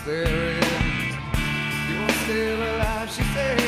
Of course there is. You're still alive, she said.